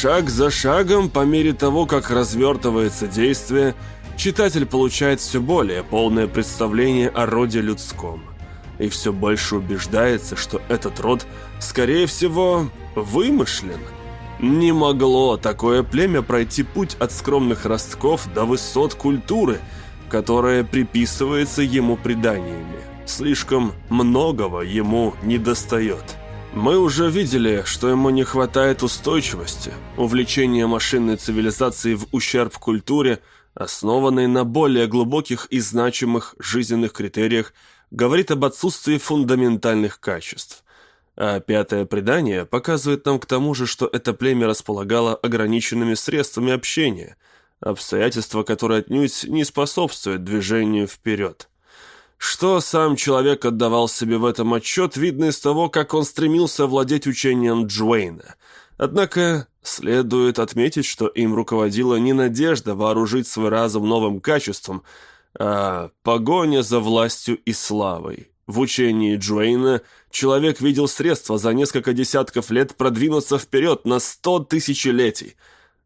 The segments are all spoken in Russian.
Шаг за шагом, по мере того, как развертывается действие, читатель получает все более полное представление о роде людском. И все больше убеждается, что этот род, скорее всего, вымышлен. Не могло такое племя пройти путь от скромных ростков до высот культуры, которая приписывается ему преданиями. Слишком многого ему недостает. Мы уже видели, что ему не хватает устойчивости, увлечения машинной цивилизацией в ущерб культуре, основанной на более глубоких и значимых жизненных критериях, говорит об отсутствии фундаментальных качеств. А пятое предание показывает нам к тому же, что это племя располагало ограниченными средствами общения, обстоятельства, которые отнюдь не способствуют движению вперед. Что сам человек отдавал себе в этом отчет, видно из того, как он стремился владеть учением Джуэйна. Однако следует отметить, что им руководила не надежда вооружить свой разум новым качеством, а погоня за властью и славой. В учении Джуэйна человек видел средства за несколько десятков лет продвинуться вперед на сто тысячелетий.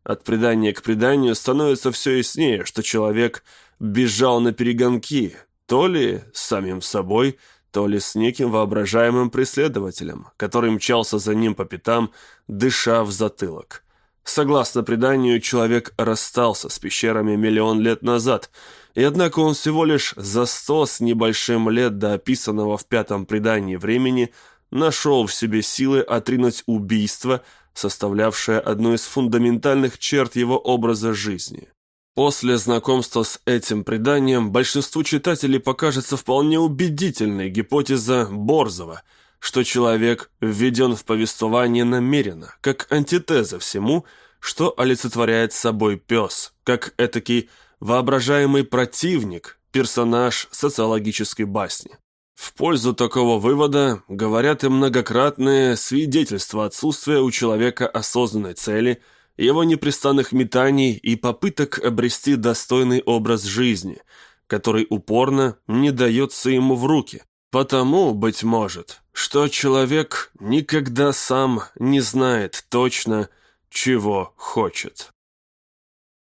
От предания к преданию становится все яснее, что человек бежал на перегонки, то ли с самим собой, то ли с неким воображаемым преследователем, который мчался за ним по пятам, дыша в затылок. Согласно преданию, человек расстался с пещерами миллион лет назад, и однако он всего лишь за сто с небольшим лет до описанного в пятом предании времени нашел в себе силы отринуть убийство, составлявшее одну из фундаментальных черт его образа жизни. После знакомства с этим преданием большинству читателей покажется вполне убедительной гипотеза Борзова, что человек введен в повествование намеренно, как антитеза всему, что олицетворяет собой пес, как этакий воображаемый противник, персонаж социологической басни. В пользу такого вывода говорят и многократные свидетельства отсутствия у человека осознанной цели – его непрестанных метаний и попыток обрести достойный образ жизни, который упорно не дается ему в руки. Потому, быть может, что человек никогда сам не знает точно, чего хочет.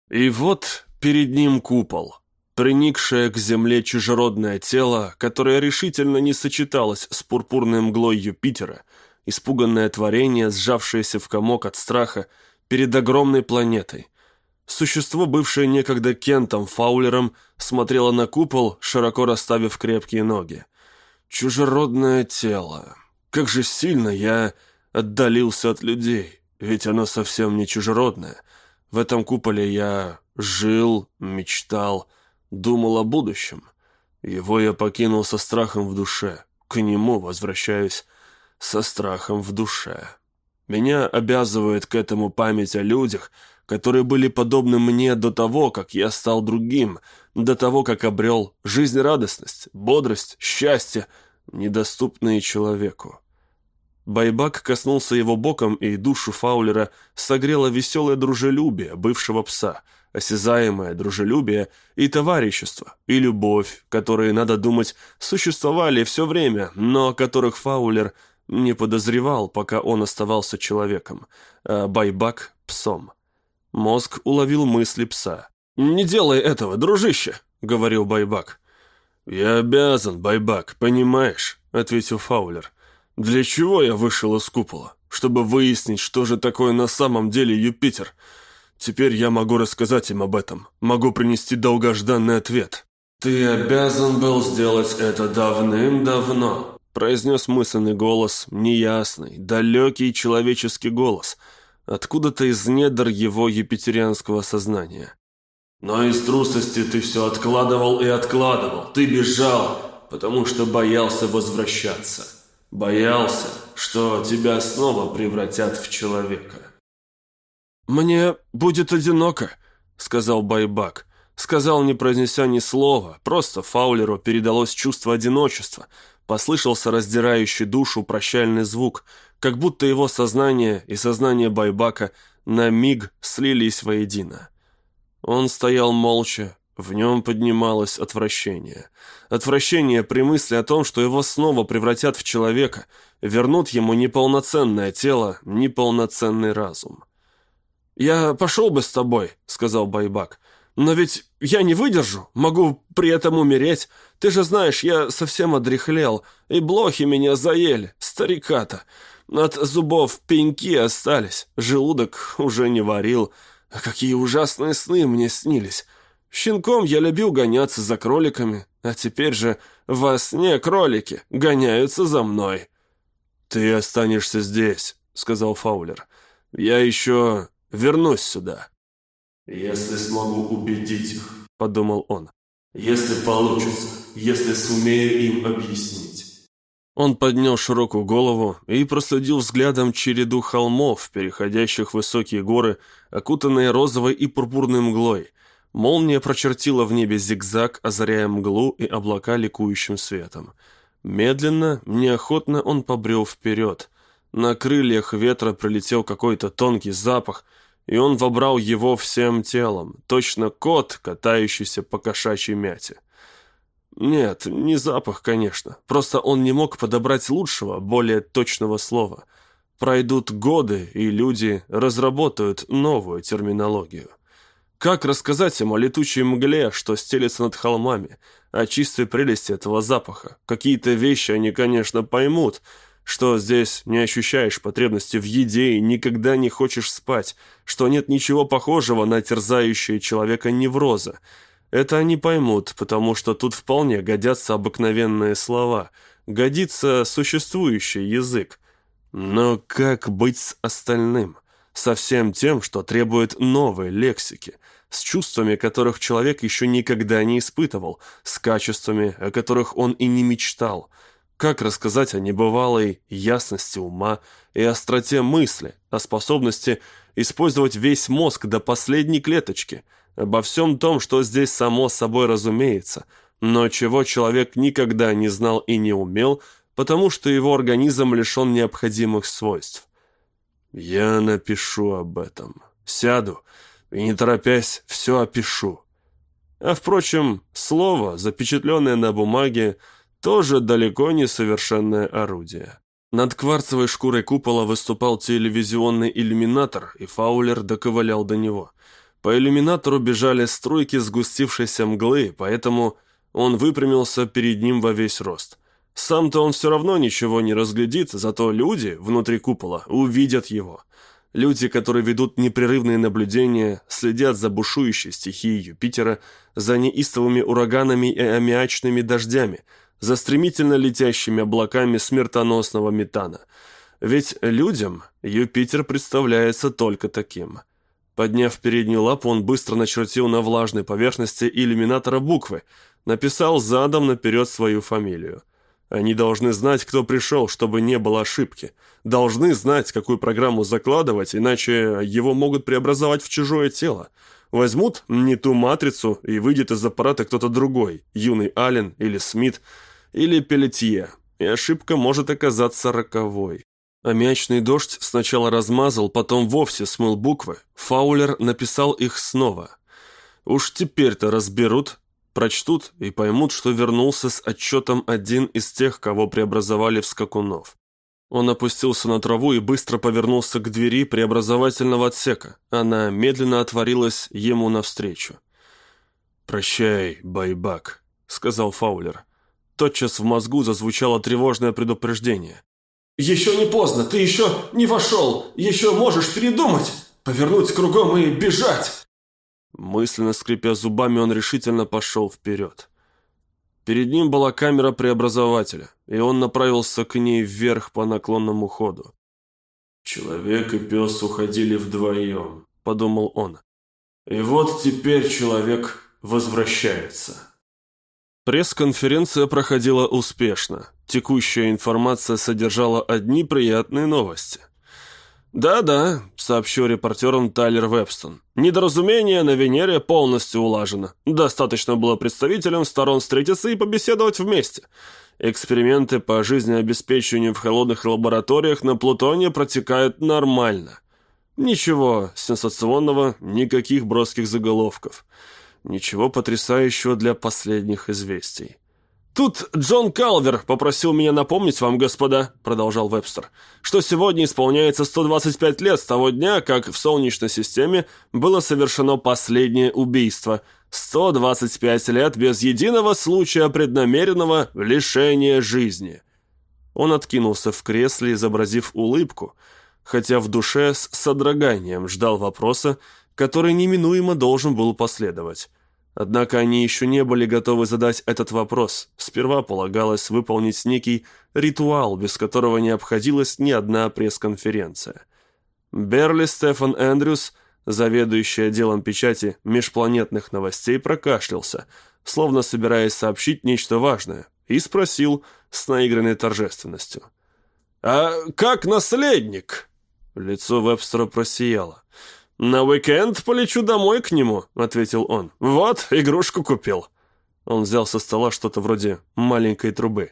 И вот перед ним купол, приникшее к земле чужеродное тело, которое решительно не сочеталось с пурпурной мглой Юпитера, испуганное творение, сжавшееся в комок от страха, перед огромной планетой. Существо, бывшее некогда Кентом Фаулером, смотрело на купол, широко расставив крепкие ноги. Чужеродное тело. Как же сильно я отдалился от людей, ведь оно совсем не чужеродное. В этом куполе я жил, мечтал, думал о будущем. Его я покинул со страхом в душе. К нему возвращаюсь со страхом в душе. Меня обязывает к этому память о людях, которые были подобны мне до того, как я стал другим, до того, как обрел жизнерадостность, бодрость, счастье, недоступные человеку. Байбак коснулся его боком, и душу Фаулера согрело веселое дружелюбие бывшего пса, осязаемое дружелюбие и товарищество, и любовь, которые, надо думать, существовали все время, но о которых Фаулер – не подозревал, пока он оставался человеком, а Байбак — псом. Мозг уловил мысли пса. «Не делай этого, дружище!» — говорил Байбак. «Я обязан, Байбак, понимаешь?» — ответил Фаулер. «Для чего я вышел из купола? Чтобы выяснить, что же такое на самом деле Юпитер. Теперь я могу рассказать им об этом, могу принести долгожданный ответ». «Ты обязан был сделать это давным-давно», произнес мысленный голос, неясный, далекий человеческий голос, откуда-то из недр его юпитерианского сознания. «Но из трусости ты все откладывал и откладывал, ты бежал, потому что боялся возвращаться, боялся, что тебя снова превратят в человека». «Мне будет одиноко», — сказал Байбак. Сказал, не произнеся ни слова, просто Фаулеру передалось чувство одиночества — послышался раздирающий душу прощальный звук, как будто его сознание и сознание Байбака на миг слились воедино. Он стоял молча, в нем поднималось отвращение. Отвращение при мысли о том, что его снова превратят в человека, вернут ему неполноценное тело, неполноценный разум. «Я пошел бы с тобой», — сказал Байбак. «Но ведь я не выдержу, могу при этом умереть. Ты же знаешь, я совсем одряхлел, и блохи меня заели, старика-то. От зубов пеньки остались, желудок уже не варил. А какие ужасные сны мне снились. Щенком я любил гоняться за кроликами, а теперь же во сне кролики гоняются за мной». «Ты останешься здесь», — сказал Фаулер. «Я еще вернусь сюда». «Если смогу убедить их», — подумал он. «Если получится, если сумею им объяснить». Он поднял широкую голову и проследил взглядом череду холмов, переходящих в высокие горы, окутанные розовой и пурпурной мглой. Молния прочертила в небе зигзаг, озаряя мглу и облака ликующим светом. Медленно, неохотно он побрел вперед. На крыльях ветра прилетел какой-то тонкий запах, и он вобрал его всем телом, точно кот, катающийся по кошачьей мяте. Нет, не запах, конечно, просто он не мог подобрать лучшего, более точного слова. Пройдут годы, и люди разработают новую терминологию. Как рассказать им о летучей мгле, что стелется над холмами, о чистой прелести этого запаха? Какие-то вещи они, конечно, поймут, что здесь не ощущаешь потребности в еде и никогда не хочешь спать, что нет ничего похожего на терзающее человека невроза. Это они поймут, потому что тут вполне годятся обыкновенные слова, годится существующий язык. Но как быть с остальным? Со всем тем, что требует новой лексики, с чувствами, которых человек еще никогда не испытывал, с качествами, о которых он и не мечтал – как рассказать о небывалой ясности ума и остроте мысли, о способности использовать весь мозг до последней клеточки, обо всем том, что здесь само собой разумеется, но чего человек никогда не знал и не умел, потому что его организм лишен необходимых свойств. Я напишу об этом. Сяду и, не торопясь, все опишу. А, впрочем, слово, запечатленное на бумаге, тоже далеко не совершенное орудие. Над кварцевой шкурой купола выступал телевизионный иллюминатор, и Фаулер доковылял до него. По иллюминатору бежали струйки сгустившейся мглы, поэтому он выпрямился перед ним во весь рост. Сам-то он все равно ничего не разглядит, зато люди внутри купола увидят его. Люди, которые ведут непрерывные наблюдения, следят за бушующей стихией Юпитера, за неистовыми ураганами и аммиачными дождями – за стремительно летящими облаками смертоносного метана. Ведь людям Юпитер представляется только таким. Подняв переднюю лапу, он быстро начертил на влажной поверхности иллюминатора буквы, написал задом наперед свою фамилию. Они должны знать, кто пришел, чтобы не было ошибки. Должны знать, какую программу закладывать, иначе его могут преобразовать в чужое тело. Возьмут не ту матрицу, и выйдет из аппарата кто-то другой, юный Аллен или Смит, или Пелетье, и ошибка может оказаться роковой. Аммиачный дождь сначала размазал, потом вовсе смыл буквы. Фаулер написал их снова. Уж теперь-то разберут, прочтут и поймут, что вернулся с отчетом один из тех, кого преобразовали в скакунов. Он опустился на траву и быстро повернулся к двери преобразовательного отсека. Она медленно отворилась ему навстречу. «Прощай, байбак», — сказал Фаулер. Тотчас в мозгу зазвучало тревожное предупреждение. «Еще не поздно, ты еще не вошел, еще можешь передумать, повернуть кругом и бежать!» Мысленно скрипя зубами, он решительно пошел вперед. Перед ним была камера преобразователя, и он направился к ней вверх по наклонному ходу. «Человек и пес уходили вдвоем», — подумал он. «И вот теперь человек возвращается». Пресс-конференция проходила успешно. Текущая информация содержала одни приятные новости. «Да-да», — сообщил репортерам Тайлер Вебстон. «Недоразумение на Венере полностью улажено. Достаточно было представителям сторон встретиться и побеседовать вместе. Эксперименты по жизнеобеспечению в холодных лабораториях на Плутоне протекают нормально. Ничего сенсационного, никаких броских заголовков». Ничего потрясающего для последних известий. «Тут Джон Калвер попросил меня напомнить вам, господа», — продолжал Вебстер, «что сегодня исполняется 125 лет с того дня, как в Солнечной системе было совершено последнее убийство. 125 лет без единого случая преднамеренного лишения жизни». Он откинулся в кресле, изобразив улыбку, хотя в душе с содроганием ждал вопроса, который неминуемо должен был последовать. Однако они еще не были готовы задать этот вопрос. Сперва полагалось выполнить некий ритуал, без которого не обходилась ни одна пресс-конференция. Берли Стефан Эндрюс, заведующий отделом печати межпланетных новостей, прокашлялся, словно собираясь сообщить нечто важное, и спросил с наигранной торжественностью. «А как наследник?» Лицо Вебстера просияло. «На уикенд полечу домой к нему», — ответил он. «Вот, игрушку купил». Он взял со стола что-то вроде маленькой трубы.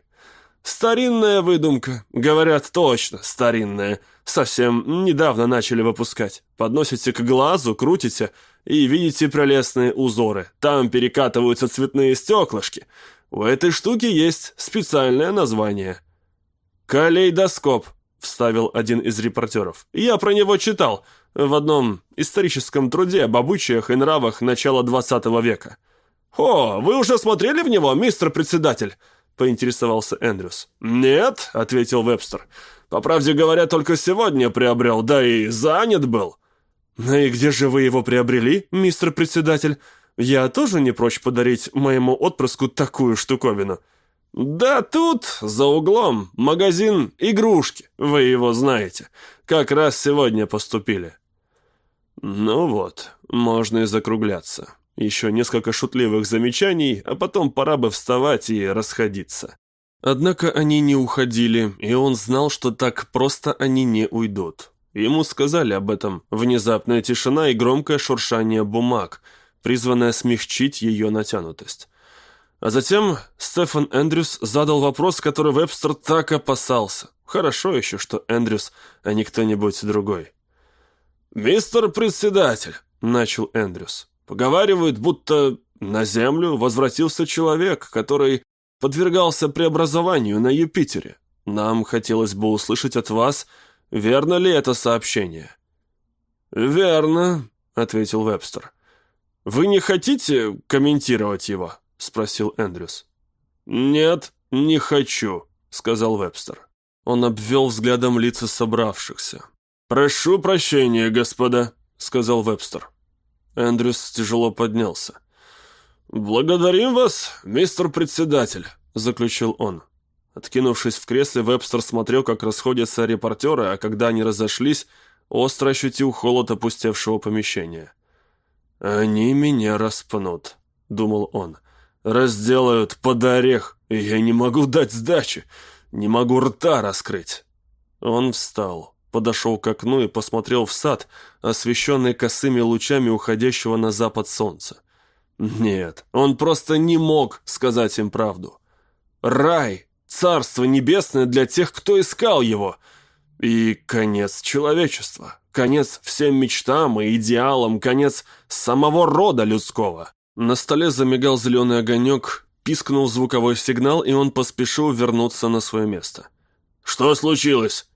«Старинная выдумка. Говорят, точно старинная. Совсем недавно начали выпускать. Подносите к глазу, крутите и видите прелестные узоры. Там перекатываются цветные стеклышки. У этой штуки есть специальное название». «Калейдоскоп», — вставил один из репортеров. «Я про него читал в одном историческом труде об обычаях и нравах начала 20 века. «О, вы уже смотрели в него, мистер председатель?» — поинтересовался Эндрюс. «Нет», — ответил Вебстер. «По правде говоря, только сегодня приобрел, да и занят был». «Ну и где же вы его приобрели, мистер председатель? Я тоже не прочь подарить моему отпрыску такую штуковину». «Да тут, за углом, магазин игрушки, вы его знаете. Как раз сегодня поступили». Ну вот, можно и закругляться. Еще несколько шутливых замечаний, а потом пора бы вставать и расходиться. Однако они не уходили, и он знал, что так просто они не уйдут. Ему сказали об этом внезапная тишина и громкое шуршание бумаг, призванное смягчить ее натянутость. А затем Стефан Эндрюс задал вопрос, который Вебстер так опасался. Хорошо еще, что Эндрюс, а не кто-нибудь другой. «Мистер председатель», — начал Эндрюс, — «поговаривают, будто на Землю возвратился человек, который подвергался преобразованию на Юпитере. Нам хотелось бы услышать от вас, верно ли это сообщение». «Верно», — ответил Вебстер. «Вы не хотите комментировать его?» — спросил Эндрюс. «Нет, не хочу», — сказал Вебстер. Он обвел взглядом лица собравшихся. «Прошу прощения, господа», — сказал Вебстер. Эндрюс тяжело поднялся. «Благодарим вас, мистер председатель», — заключил он. Откинувшись в кресле, Вебстер смотрел, как расходятся репортеры, а когда они разошлись, остро ощутил холод опустевшего помещения. «Они меня распнут», — думал он. «Разделают под орех, и я не могу дать сдачи, не могу рта раскрыть». Он встал подошел к окну и посмотрел в сад, освещенный косыми лучами уходящего на запад солнца. Нет, он просто не мог сказать им правду. Рай, царство небесное для тех, кто искал его. И конец человечества, конец всем мечтам и идеалам, конец самого рода людского. На столе замигал зеленый огонек, пискнул звуковой сигнал, и он поспешил вернуться на свое место. «Что случилось?»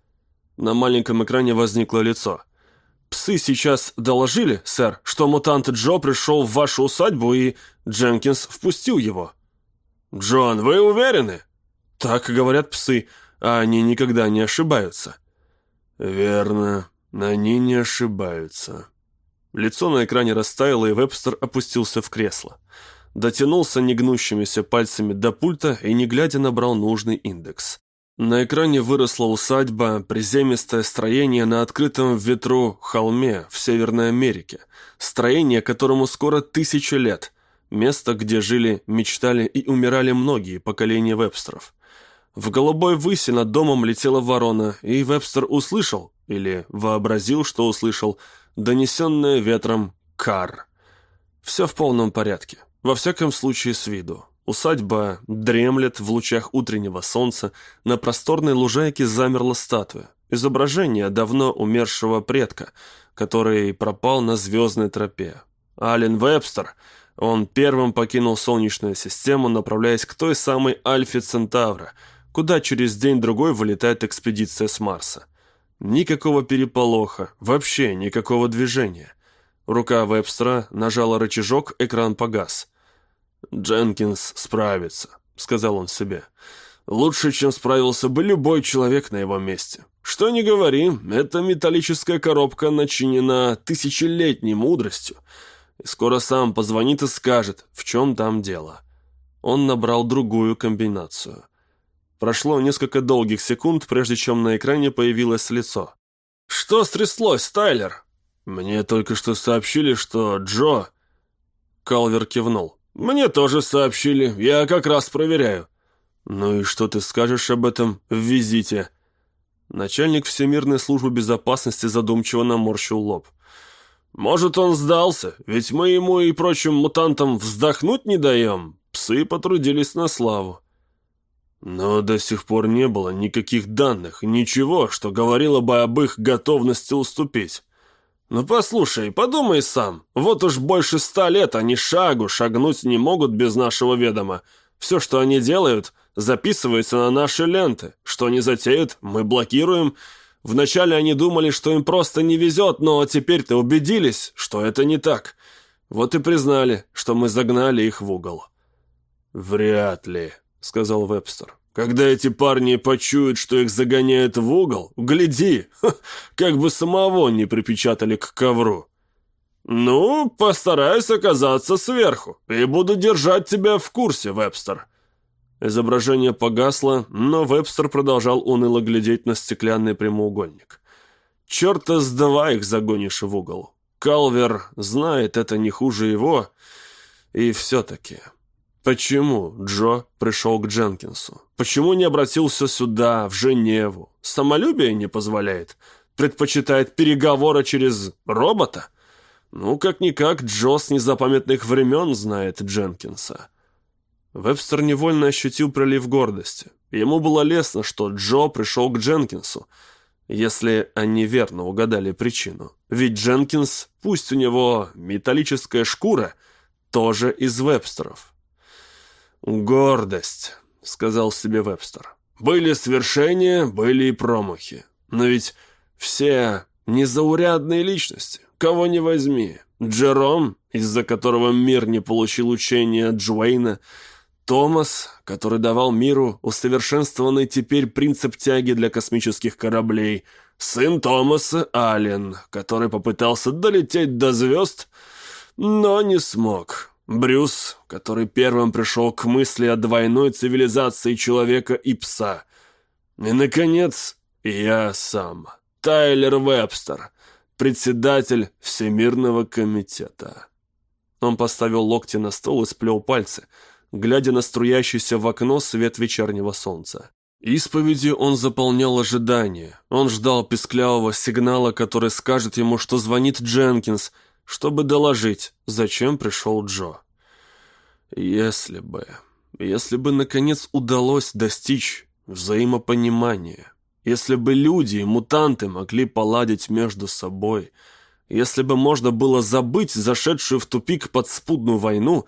На маленьком экране возникло лицо. «Псы сейчас доложили, сэр, что мутант Джо пришел в вашу усадьбу, и Дженкинс впустил его». «Джон, вы уверены?» «Так говорят псы, а они никогда не ошибаются». «Верно, они не ошибаются». Лицо на экране растаяло, и Вебстер опустился в кресло. Дотянулся негнущимися пальцами до пульта и, не глядя, набрал нужный индекс. На экране выросла усадьба, приземистое строение на открытом ветру холме в Северной Америке. Строение, которому скоро тысяча лет. Место, где жили, мечтали и умирали многие поколения вебстеров. В голубой выси над домом летела ворона, и Вебстер услышал, или вообразил, что услышал, донесенное ветром «кар». Все в полном порядке, во всяком случае с виду. Усадьба дремлет в лучах утреннего солнца, на просторной лужайке замерла статуя, изображение давно умершего предка, который пропал на звездной тропе. Ален Вебстер, Он первым покинул Солнечную систему, направляясь к той самой Альфе Центавра, куда через день-другой вылетает экспедиция с Марса. Никакого переполоха, вообще никакого движения. Рука Вебстера нажала рычажок, экран погас. «Дженкинс справится», — сказал он себе. «Лучше, чем справился бы любой человек на его месте. Что ни говори, эта металлическая коробка начинена тысячелетней мудростью, и скоро сам позвонит и скажет, в чем там дело». Он набрал другую комбинацию. Прошло несколько долгих секунд, прежде чем на экране появилось лицо. «Что стряслось, Тайлер?» «Мне только что сообщили, что Джо...» Калвер кивнул. «Мне тоже сообщили. Я как раз проверяю». «Ну и что ты скажешь об этом в визите?» Начальник Всемирной службы безопасности задумчиво наморщил лоб. «Может, он сдался, ведь мы ему и прочим мутантам вздохнуть не даем. Псы потрудились на славу». Но до сих пор не было никаких данных, ничего, что говорило бы об их готовности уступить. «Ну послушай, подумай сам. Вот уж больше ста лет они шагу шагнуть не могут без нашего ведома. Все, что они делают, записывается на наши ленты. Что они затеют, мы блокируем. Вначале они думали, что им просто не везет, но теперь-то убедились, что это не так. Вот и признали, что мы загнали их в угол». «Вряд ли», — сказал Вебстер. Когда эти парни почуют, что их загоняют в угол, гляди, как бы самого не припечатали к ковру. Ну, постараюсь оказаться сверху и буду держать тебя в курсе, Вебстер. Изображение погасло, но Вебстер продолжал уныло глядеть на стеклянный прямоугольник. «Черта с два их загонишь в угол. Калвер знает это не хуже его, и все-таки...» Почему Джо пришел к Дженкинсу? Почему не обратился сюда, в Женеву? Самолюбие не позволяет? Предпочитает переговоры через робота? Ну, как-никак, Джо с незапамятных времен знает Дженкинса. Вебстер невольно ощутил прилив гордости. Ему было лестно, что Джо пришел к Дженкинсу, если они верно угадали причину. Ведь Дженкинс, пусть у него металлическая шкура, тоже из Вебстеров. «Гордость», — сказал себе Вебстер. «Были свершения, были и промахи. Но ведь все незаурядные личности. Кого не возьми. Джером, из-за которого мир не получил учения Джуэйна, Томас, который давал миру усовершенствованный теперь принцип тяги для космических кораблей, сын Томаса Аллен, который попытался долететь до звезд, но не смог. Брюс, который первым пришел к мысли о двойной цивилизации человека и пса. И, наконец, я сам, Тайлер Вебстер, председатель Всемирного комитета. Он поставил локти на стол и сплел пальцы, глядя на струящийся в окно свет вечернего солнца. Исповеди он заполнял ожидание. Он ждал песклявого сигнала, который скажет ему, что звонит Дженкинс – чтобы доложить, зачем пришел Джо. Если бы... Если бы, наконец, удалось достичь взаимопонимания, если бы люди и мутанты могли поладить между собой, если бы можно было забыть зашедшую в тупик подспудную войну,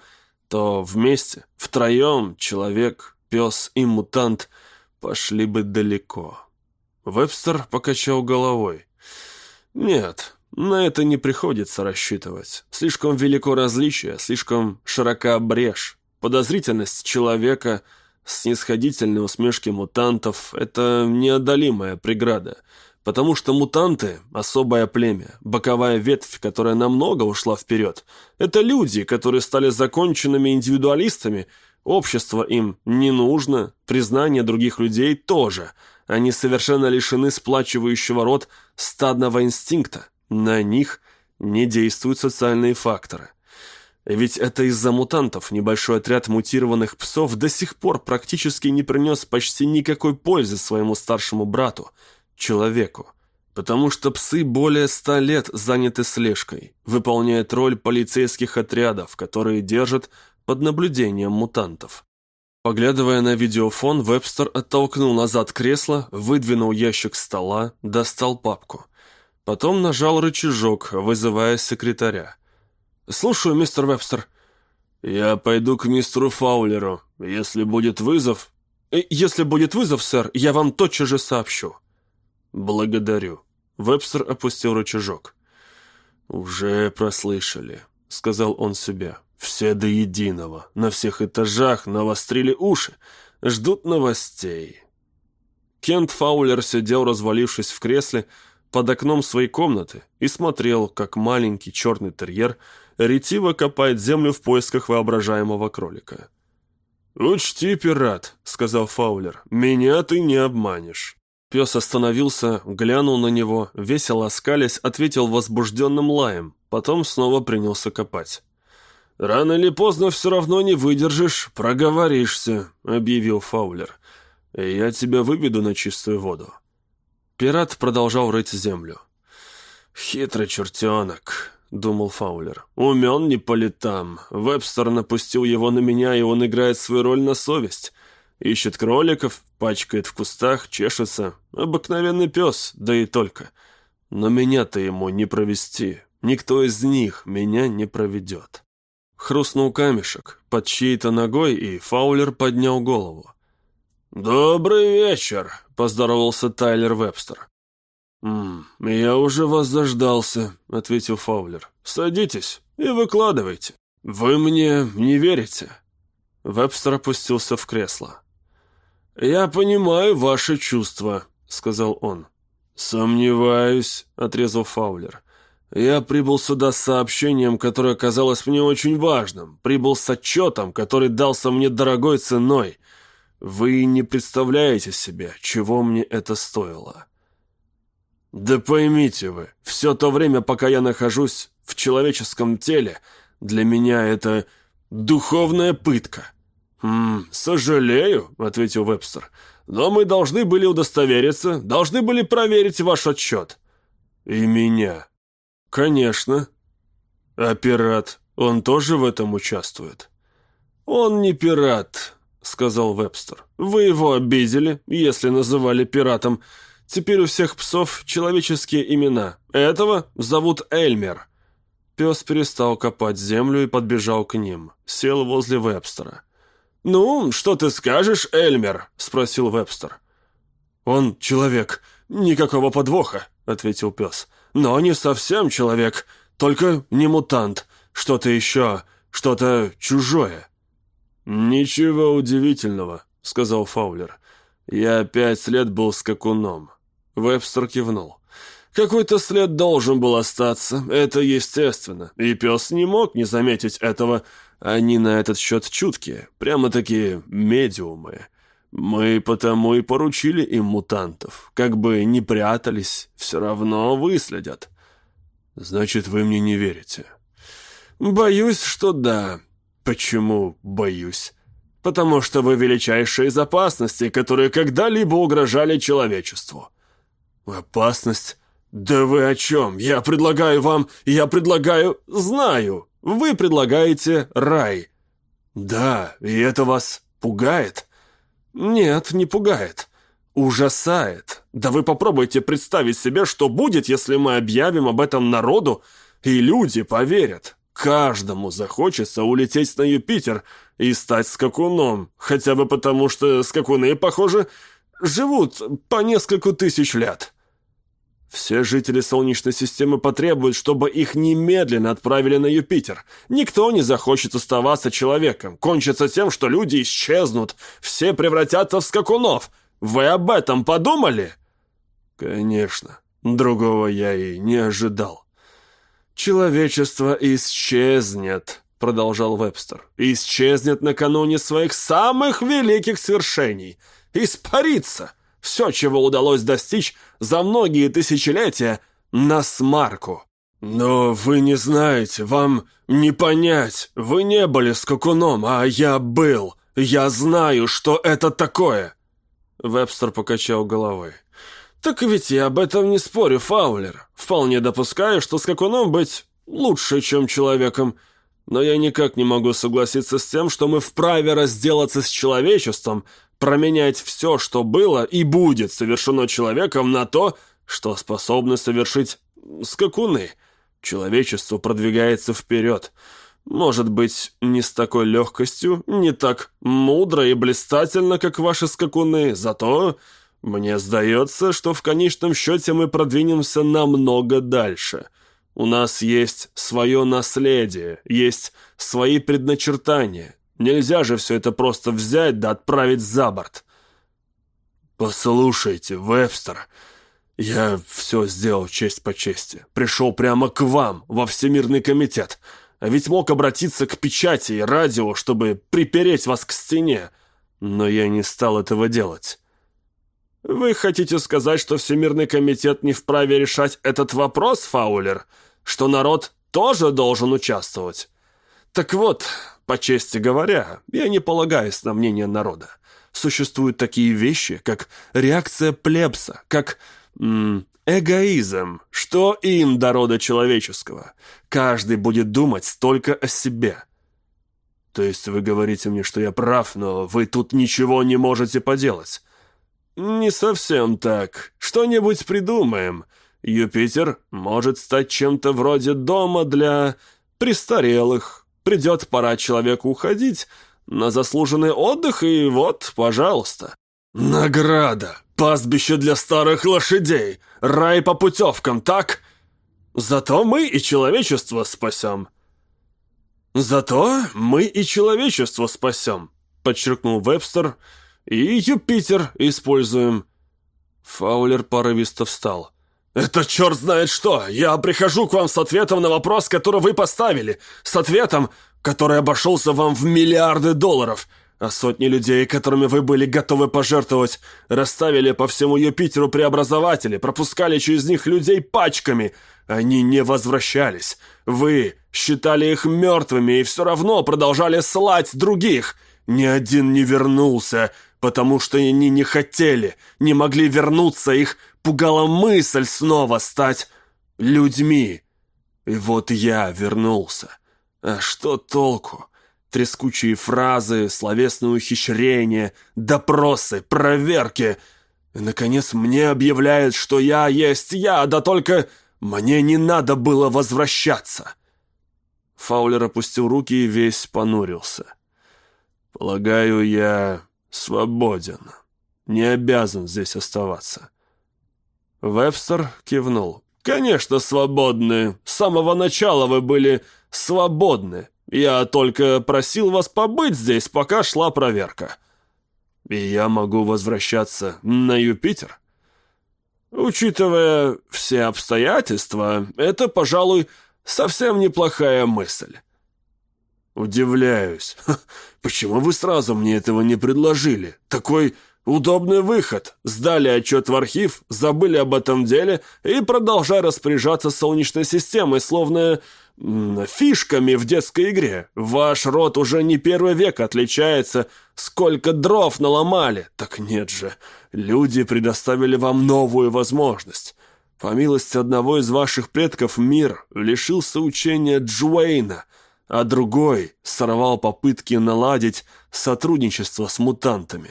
то вместе, втроем, человек, пес и мутант пошли бы далеко. Вебстер покачал головой. «Нет, на это не приходится рассчитывать. Слишком велико различие, слишком широка брешь. Подозрительность человека, снисходительные усмешки мутантов – это неодолимая преграда. Потому что мутанты – особое племя, боковая ветвь, которая намного ушла вперед. Это люди, которые стали законченными индивидуалистами. Общество им не нужно, признание других людей тоже. Они совершенно лишены сплачивающего род стадного инстинкта. На них не действуют социальные факторы. Ведь это из-за мутантов небольшой отряд мутированных псов до сих пор практически не принес почти никакой пользы своему старшему брату, человеку. Потому что псы более ста лет заняты слежкой, выполняют роль полицейских отрядов, которые держат под наблюдением мутантов. Поглядывая на видеофон, Вебстер оттолкнул назад кресло, выдвинул ящик стола, достал папку. Потом нажал рычажок, вызывая секретаря. «Слушаю, мистер Вебстер». «Я пойду к мистеру Фаулеру. Если будет вызов...» «Э, «Если будет вызов, сэр, я вам тотчас же сообщу». «Благодарю». Вебстер опустил рычажок. «Уже прослышали», — сказал он себе. «Все до единого. На всех этажах навострили уши. Ждут новостей». Кент Фаулер сидел, развалившись в кресле, под окном своей комнаты и смотрел, как маленький черный терьер ретиво копает землю в поисках воображаемого кролика. «Учти, пират», — сказал Фаулер, — «меня ты не обманешь». Пес остановился, глянул на него, весело оскалясь, ответил возбужденным лаем, потом снова принялся копать. «Рано или поздно все равно не выдержишь, проговоришься», — объявил Фаулер. «Я тебя выведу на чистую воду». Пират продолжал рыть землю. «Хитрый чертенок», — думал Фаулер. «Умен не по летам. Вебстер напустил его на меня, и он играет свою роль на совесть. Ищет кроликов, пачкает в кустах, чешется. Обыкновенный пес, да и только. Но меня-то ему не провести. Никто из них меня не проведет». Хрустнул камешек под чьей-то ногой, и Фаулер поднял голову. «Добрый вечер», — поздоровался Тайлер Вебстер. «М -м, «Я уже вас заждался», — ответил Фаулер. «Садитесь и выкладывайте. Вы мне не верите?» Вебстер опустился в кресло. «Я понимаю ваши чувства», — сказал он. «Сомневаюсь», — отрезал Фаулер. «Я прибыл сюда с сообщением, которое оказалось мне очень важным. Прибыл с отчетом, который дался мне дорогой ценой. Вы не представляете себе, чего мне это стоило. Да поймите вы, все то время, пока я нахожусь в человеческом теле, для меня это духовная пытка. «Хм, сожалею», — ответил Вебстер, «но мы должны были удостовериться, должны были проверить ваш отчет». «И меня?» «Конечно». «А пират, он тоже в этом участвует?» «Он не пират», — сказал Вебстер. «Вы его обидели, если называли пиратом. Теперь у всех псов человеческие имена. Этого зовут Эльмер». Пес перестал копать землю и подбежал к ним. Сел возле Вебстера. «Ну, что ты скажешь, Эльмер?» — спросил Вебстер. «Он человек. Никакого подвоха», — ответил пес. «Но не совсем человек, только не мутант. Что-то еще, что-то чужое». «Ничего удивительного», — сказал Фаулер. «Я пять лет был скакуном». Вебстер кивнул. «Какой-то след должен был остаться, это естественно, и пес не мог не заметить этого. Они на этот счет чуткие, прямо-таки медиумы. Мы потому и поручили им мутантов. Как бы не прятались, все равно выследят». «Значит, вы мне не верите?» «Боюсь, что да. Почему боюсь? Потому что вы величайшие из опасностей, которые когда-либо угрожали человечеству. Опасность? Да вы о чем? Я предлагаю вам, я предлагаю, знаю. Вы предлагаете рай. Да, и это вас пугает? Нет, не пугает. Ужасает. Да вы попробуйте представить себе, что будет, если мы объявим об этом народу, и люди поверят. Каждому захочется улететь на Юпитер и стать скакуном, хотя бы потому, что скакуны, похоже, живут по несколько тысяч лет. Все жители Солнечной системы потребуют, чтобы их немедленно отправили на Юпитер. Никто не захочет оставаться человеком. Кончится тем, что люди исчезнут, все превратятся в скакунов. Вы об этом подумали? Конечно. Другого я и не ожидал. «Человечество исчезнет», — продолжал Вебстер. «Исчезнет накануне своих самых великих свершений. Испарится. Все, чего удалось достичь за многие тысячелетия, на смарку». «Но вы не знаете, вам не понять. Вы не были скакуном, а я был. Я знаю, что это такое». Вебстер покачал головой. «Так ведь я об этом не спорю, Фаулер. Вполне допускаю, что скакуном быть лучше, чем человеком. Но я никак не могу согласиться с тем, что мы вправе разделаться с человечеством, променять все, что было и будет совершено человеком, на то, что способны совершить скакуны. Человечество продвигается вперед. Может быть, не с такой легкостью, не так мудро и блистательно, как ваши скакуны, зато мне сдается, что в конечном счете мы продвинемся намного дальше. У нас есть свое наследие, есть свои предначертания. Нельзя же все это просто взять да отправить за борт. Послушайте, Вебстер, я все сделал честь по чести. Пришел прямо к вам, во Всемирный комитет. А ведь мог обратиться к печати и радио, чтобы припереть вас к стене. Но я не стал этого делать. Вы хотите сказать, что Всемирный комитет не вправе решать этот вопрос, Фаулер? Что народ тоже должен участвовать? Так вот, по чести говоря, я не полагаюсь на мнение народа. Существуют такие вещи, как реакция плебса, как м, Эгоизм. Что им до рода человеческого? Каждый будет думать только о себе. То есть вы говорите мне, что я прав, но вы тут ничего не можете поделать? Не совсем так. Что-нибудь придумаем. Юпитер может стать чем-то вроде дома для престарелых. Придет пора человеку уходить на заслуженный отдых, и вот, пожалуйста. Награда. Пастбище для старых лошадей. Рай по путевкам, так? Зато мы и человечество спасем. Зато мы и человечество спасем, подчеркнул Вебстер. И Юпитер используем. Фаулер порывисто встал. «Это черт знает что! Я прихожу к вам с ответом на вопрос, который вы поставили, с ответом, который обошелся вам в миллиарды долларов а сотни людей, которыми вы были готовы пожертвовать, расставили по всему Юпитеру преобразователи, пропускали через них людей пачками. Они не возвращались. Вы считали их мертвыми и все равно продолжали слать других. Ни один не вернулся, потому что они не хотели, не могли вернуться, их пугала мысль снова стать людьми. И вот я вернулся. А что толку? Трескучие фразы, словесные ухищрения, допросы, проверки. И, наконец, мне объявляют, что я есть я, да только мне не надо было возвращаться. Фаулер опустил руки и весь понурился. «Полагаю, я свободен. Не обязан здесь оставаться». Вебстер кивнул. «Конечно, свободны. С самого начала вы были свободны. Я только просил вас побыть здесь, пока шла проверка. И я могу возвращаться на Юпитер? Учитывая все обстоятельства, это, пожалуй, совсем неплохая мысль. Удивляюсь. Почему вы сразу мне этого не предложили? Такой удобный выход. Сдали отчет в архив, забыли об этом деле и продолжая распоряжаться Солнечной системой, словно фишками в детской игре. Ваш род уже не первый век отличается. Сколько дров наломали. Так нет же, люди предоставили вам новую возможность. По милости одного из ваших предков мир лишился учения Джуэйна, а другой сорвал попытки наладить сотрудничество с мутантами.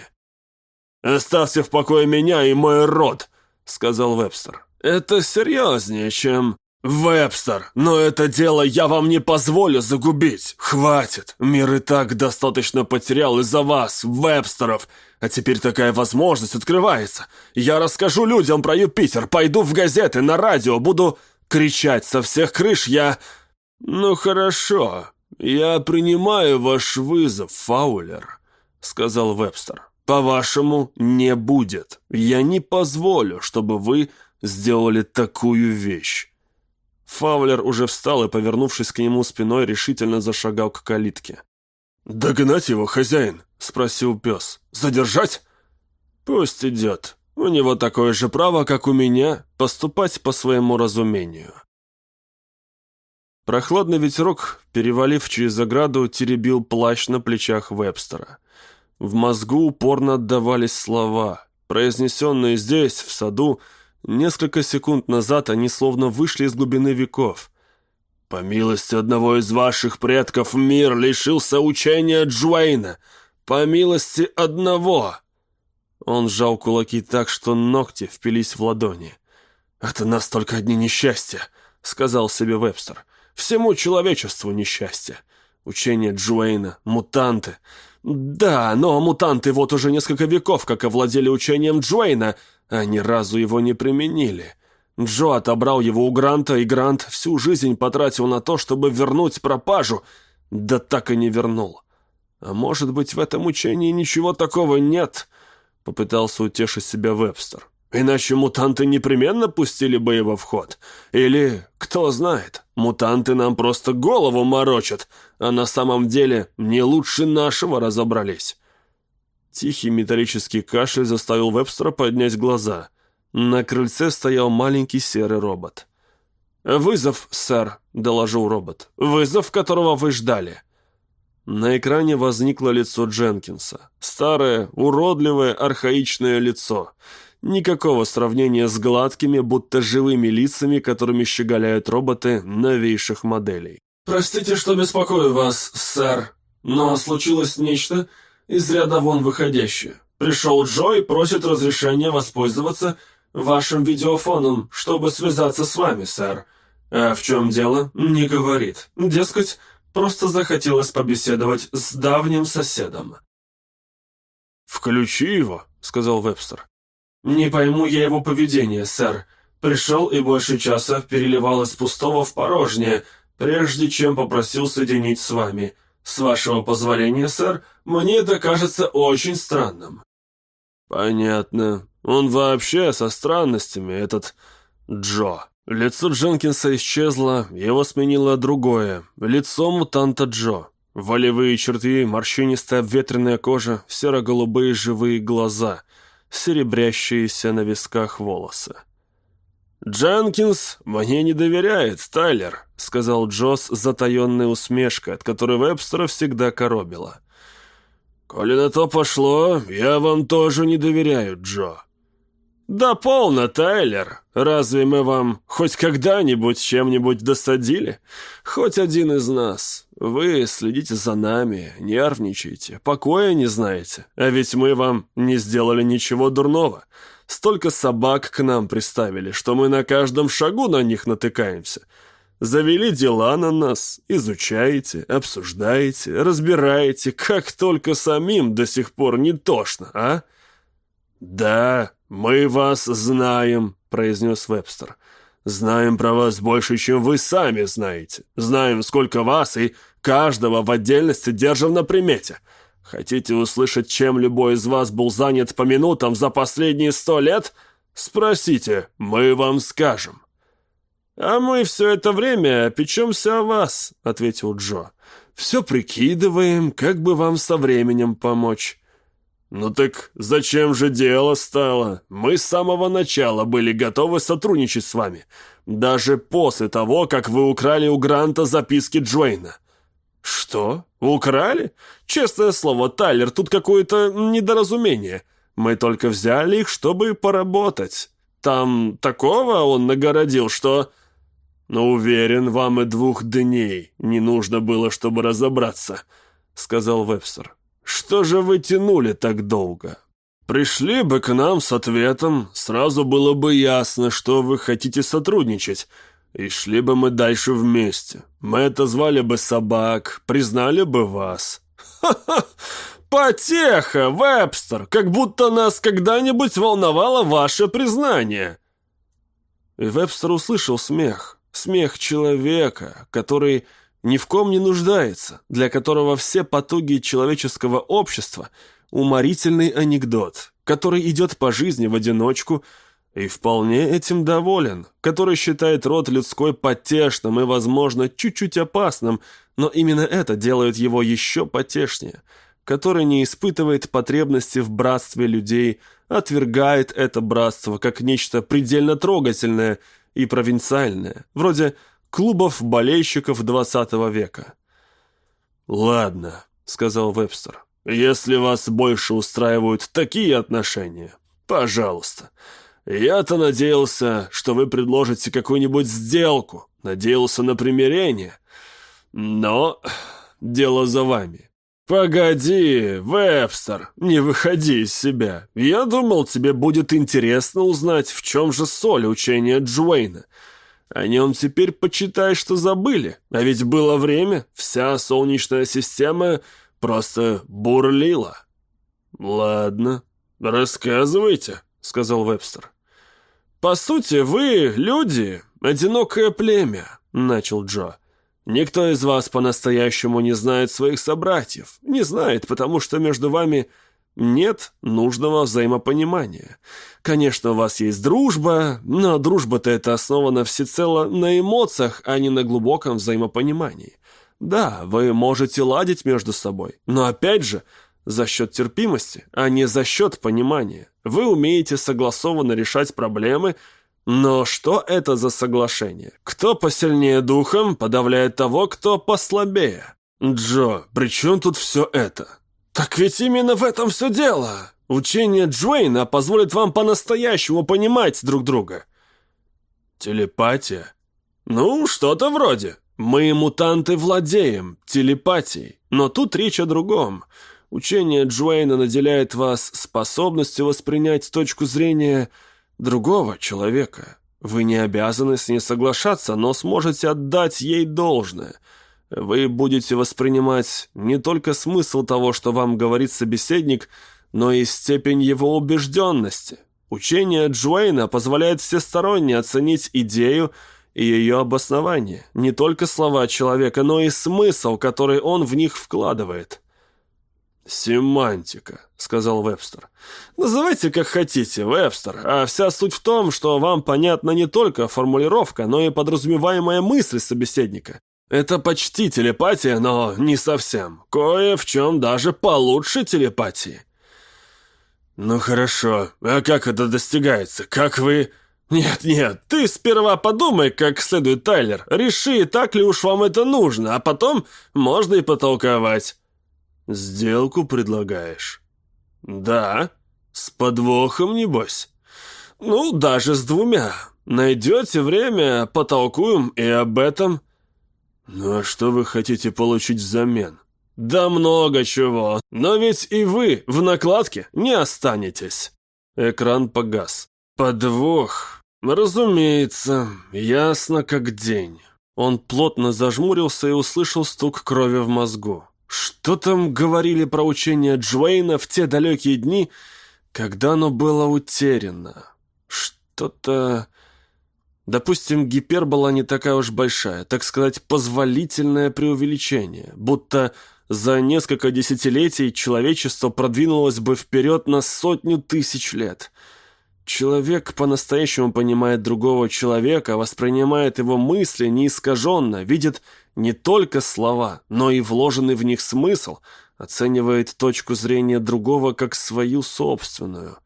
«Оставьте в покое меня и мой род», — сказал Вебстер. «Это серьезнее, чем...» «Вебстер, но это дело я вам не позволю загубить. Хватит. Мир и так достаточно потерял из-за вас, Вебстеров. А теперь такая возможность открывается. Я расскажу людям про Юпитер, пойду в газеты, на радио, буду кричать со всех крыш. Я... Ну хорошо, я принимаю ваш вызов, Фаулер», — сказал Вебстер. «По-вашему, не будет. Я не позволю, чтобы вы сделали такую вещь». Фаулер уже встал и, повернувшись к нему спиной, решительно зашагал к калитке. «Догнать его, хозяин?» — спросил пес. «Задержать?» «Пусть идет. У него такое же право, как у меня, поступать по своему разумению». Прохладный ветерок, перевалив через ограду, теребил плащ на плечах Вебстера. В мозгу упорно отдавались слова, произнесенные здесь, в саду, Несколько секунд назад они словно вышли из глубины веков. «По милости одного из ваших предков мир лишился учения Джуэйна! По милости одного!» Он сжал кулаки так, что ногти впились в ладони. «Это настолько одни несчастья», — сказал себе Вебстер. «Всему человечеству несчастье. Учение Джуэйна, мутанты. Да, но мутанты вот уже несколько веков как овладели учением Джуэйна, а ни разу его не применили. Джо отобрал его у Гранта, и Грант всю жизнь потратил на то, чтобы вернуть пропажу, да так и не вернул. А может быть, в этом учении ничего такого нет? Попытался утешить себя Вебстер. Иначе мутанты непременно пустили бы его в ход. Или, кто знает, мутанты нам просто голову морочат, а на самом деле не лучше нашего разобрались. Тихий металлический кашель заставил Вебстера поднять глаза. На крыльце стоял маленький серый робот. «Вызов, сэр», — доложил робот. «Вызов, которого вы ждали». На экране возникло лицо Дженкинса. Старое, уродливое, архаичное лицо — Никакого сравнения с гладкими, будто живыми лицами, которыми щеголяют роботы новейших моделей. «Простите, что беспокою вас, сэр, но случилось нечто из ряда вон выходящее. Пришел Джо и просит разрешения воспользоваться вашим видеофоном, чтобы связаться с вами, сэр. А в чем дело, не говорит. Дескать, просто захотелось побеседовать с давним соседом». «Включи его», — сказал Вебстер. «Не пойму я его поведение, сэр. Пришел и больше часа переливал из пустого в порожнее, прежде чем попросил соединить с вами. С вашего позволения, сэр, мне это кажется очень странным». «Понятно. Он вообще со странностями, этот Джо». Лицо Дженкинса исчезло, его сменило другое, лицо мутанта Джо. Волевые черты, морщинистая обветренная кожа, серо-голубые живые глаза — серебрящиеся на висках волосы. «Дженкинс мне не доверяет, Тайлер», — сказал Джосс с затаенной усмешкой, от которой Вебстера всегда коробило. «Коли на то пошло, я вам тоже не доверяю, Джо». «Да полно, Тайлер. Разве мы вам хоть когда-нибудь чем-нибудь досадили? Хоть один из нас. Вы следите за нами, нервничаете, покоя не знаете. А ведь мы вам не сделали ничего дурного. Столько собак к нам приставили, что мы на каждом шагу на них натыкаемся. Завели дела на нас, изучаете, обсуждаете, разбираете, как только самим до сих пор не тошно, а?» «Да, мы вас знаем», — произнес Вебстер. «Знаем про вас больше, чем вы сами знаете. Знаем, сколько вас и каждого в отдельности держим на примете. Хотите услышать, чем любой из вас был занят по минутам за последние сто лет? Спросите, мы вам скажем». «А мы все это время печемся о вас», — ответил Джо. «Все прикидываем, как бы вам со временем помочь». «Ну так зачем же дело стало? Мы с самого начала были готовы сотрудничать с вами, даже после того, как вы украли у Гранта записки Джойна». «Что? Украли? Честное слово, Тайлер, тут какое-то недоразумение. Мы только взяли их, чтобы поработать. Там такого он нагородил, что...» «Но уверен, вам и двух дней не нужно было, чтобы разобраться», — сказал Вебстер. Что же вы тянули так долго? Пришли бы к нам с ответом, сразу было бы ясно, что вы хотите сотрудничать, и шли бы мы дальше вместе. Мы отозвали бы собак, признали бы вас. Ха-ха! Потеха, Вебстер, как будто нас когда-нибудь волновало ваше признание. И Вебстер услышал смех, смех человека, который ни в ком не нуждается, для которого все потуги человеческого общества – уморительный анекдот, который идет по жизни в одиночку и вполне этим доволен, который считает род людской потешным и, возможно, чуть-чуть опасным, но именно это делает его еще потешнее, который не испытывает потребности в братстве людей, отвергает это братство как нечто предельно трогательное и провинциальное, вроде – клубов болельщиков XX века. «Ладно», — сказал Вебстер, — «если вас больше устраивают такие отношения, пожалуйста. Я-то надеялся, что вы предложите какую-нибудь сделку, надеялся на примирение. Но дело за вами. «Погоди, Вебстер, не выходи из себя. Я думал, тебе будет интересно узнать, в чем же соль учения Джуэйна. О нем теперь почитай, что забыли. А ведь было время, вся солнечная система просто бурлила. «Ладно, рассказывайте», — сказал Вебстер. «По сути, вы, люди, одинокое племя», — начал Джо. «Никто из вас по-настоящему не знает своих собратьев. Не знает, потому что между вами нет нужного взаимопонимания. Конечно, у вас есть дружба, но дружба-то это основана всецело на эмоциях, а не на глубоком взаимопонимании. Да, вы можете ладить между собой, но опять же, за счет терпимости, а не за счет понимания. Вы умеете согласованно решать проблемы, но что это за соглашение? Кто посильнее духом подавляет того, кто послабее? Джо, при чем тут все это? Так ведь именно в этом все дело. Учение Джуэйна позволит вам по-настоящему понимать друг друга. Телепатия? Ну, что-то вроде. Мы, мутанты, владеем телепатией, но тут речь о другом. Учение Джуэйна наделяет вас способностью воспринять точку зрения другого человека. Вы не обязаны с ней соглашаться, но сможете отдать ей должное. Вы будете воспринимать не только смысл того, что вам говорит собеседник, но и степень его убежденности. Учение Джуэйна позволяет всесторонне оценить идею и ее обоснование, не только слова человека, но и смысл, который он в них вкладывает. «Семантика», — сказал Вебстер. «Называйте как хотите, Вебстер, а вся суть в том, что вам понятна не только формулировка, но и подразумеваемая мысль собеседника. Это почти телепатия, но не совсем. Кое в чем даже получше телепатии». «Ну хорошо, а как это достигается? Как вы...» «Нет-нет, ты сперва подумай, как следует, Тайлер. Реши, так ли уж вам это нужно, а потом можно и потолковать». «Сделку предлагаешь?» «Да. С подвохом, небось?» «Ну, даже с двумя. Найдете время, потолкуем и об этом». «Ну а что вы хотите получить взамен?» «Да много чего. Но ведь и вы в накладке не останетесь». Экран погас. «Подвох. Разумеется. Ясно как день». Он плотно зажмурился и услышал стук крови в мозгу. Что там говорили про учение Джуэйна в те далекие дни, когда оно было утеряно? Что-то... Допустим, гипербола не такая уж большая, так сказать, позволительное преувеличение, будто за несколько десятилетий человечество продвинулось бы вперед на сотню тысяч лет – Человек по-настоящему понимает другого человека, воспринимает его мысли неискаженно, видит не только слова, но и вложенный в них смысл, оценивает точку зрения другого как свою собственную.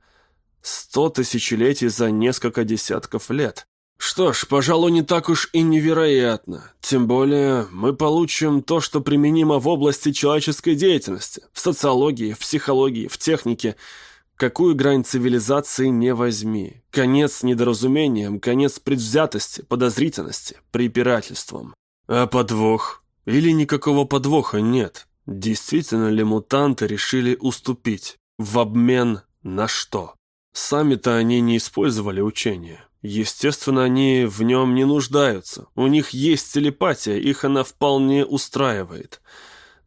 Сто тысячелетий за несколько десятков лет. Что ж, пожалуй, не так уж и невероятно. Тем более мы получим то, что применимо в области человеческой деятельности, в социологии, в психологии, в технике – Какую грань цивилизации не возьми. Конец недоразумениям, конец предвзятости, подозрительности, препирательствам. А подвох? Или никакого подвоха нет? Действительно ли мутанты решили уступить? В обмен на что? Сами-то они не использовали учение. Естественно, они в нем не нуждаются. У них есть телепатия, их она вполне устраивает.